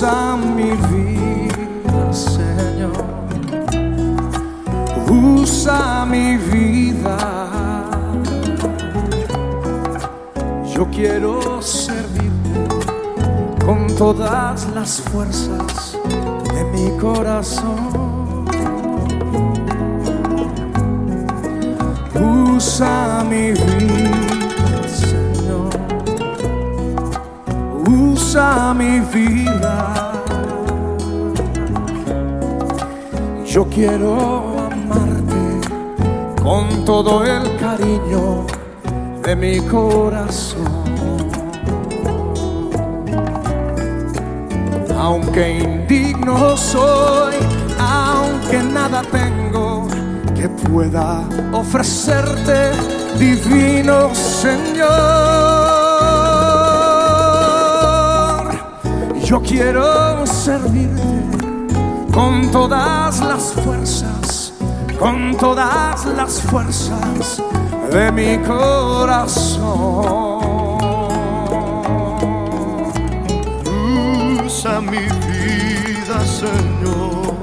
Usa mi vida, Señor. Usa mi vida. Yo quiero servirte con todas las fuerzas de mi corazón. Usa mi vida, Usa mi vida. Yo quiero amarte con todo el cariño de mi corazón. Aunque indigno soy, aunque nada tengo que pueda ofrecerte, divino Señor. Yo quiero servirte con todas las fuerzas, con todas las fuerzas de mi corazón. Usa mi vida, Señor.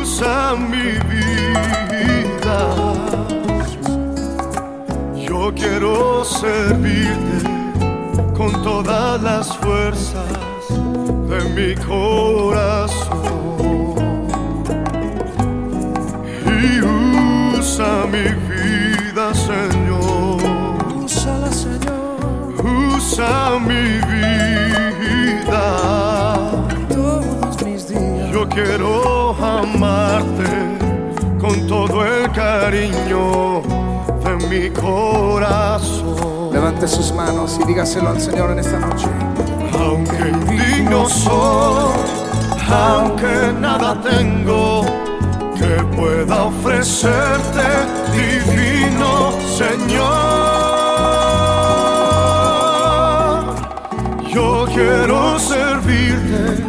Usa mi vida. Yo quiero servirte con todas las fuerzas de mi corazón. Y usa mi vida, Señor. Úsala, Señor, Usa mi vida. todos mis días. Yo quiero amarte con todo el cariño mi corazón. Levante sus manos y dígaselo al Señor en esta noche. Aunque indigno soy, aunque nada tengo que pueda ofrecerte, divino Señor. Yo quiero servirte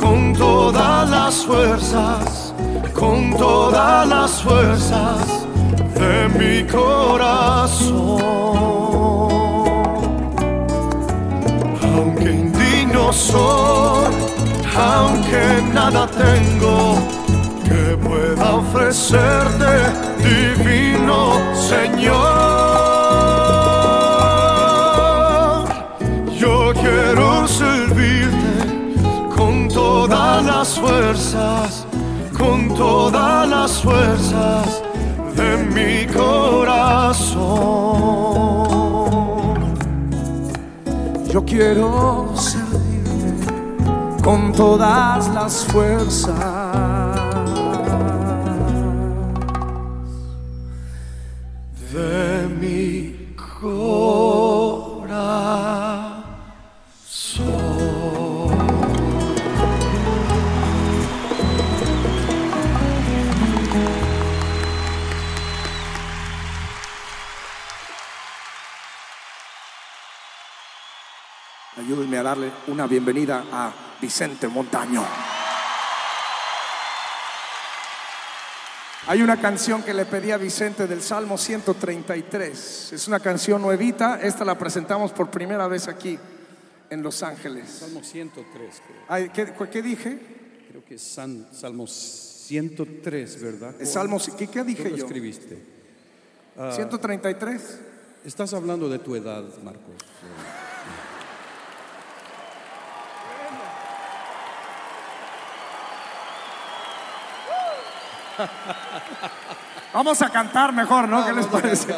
con todas las fuerzas, con todas las fuerzas de mi corazón. Aunque indigno soy, aunque nada tengo que pueda ofrecerte, divino Señor. Yo quiero servirte con todas las fuerzas, con todas las fuerzas de mi corazón. Yo quiero servirte con todas las fuerzas Ayúdenme a darle una bienvenida a Vicente Montaño. Hay una canción que le pedí a Vicente del Salmo 133. Es una canción nuevita. Esta la presentamos por primera vez aquí en Los Ángeles. Salmo 103, creo. Ay, ¿qué, qué dije? Creo que es San- Salmo 103, ¿verdad? Salmo, ¿qué, qué ¿Qué dije lo yo? escribiste? 133. Estás hablando de tu edad, Marcos. Vamos a cantar mejor, ¿no? ¿Qué les parece?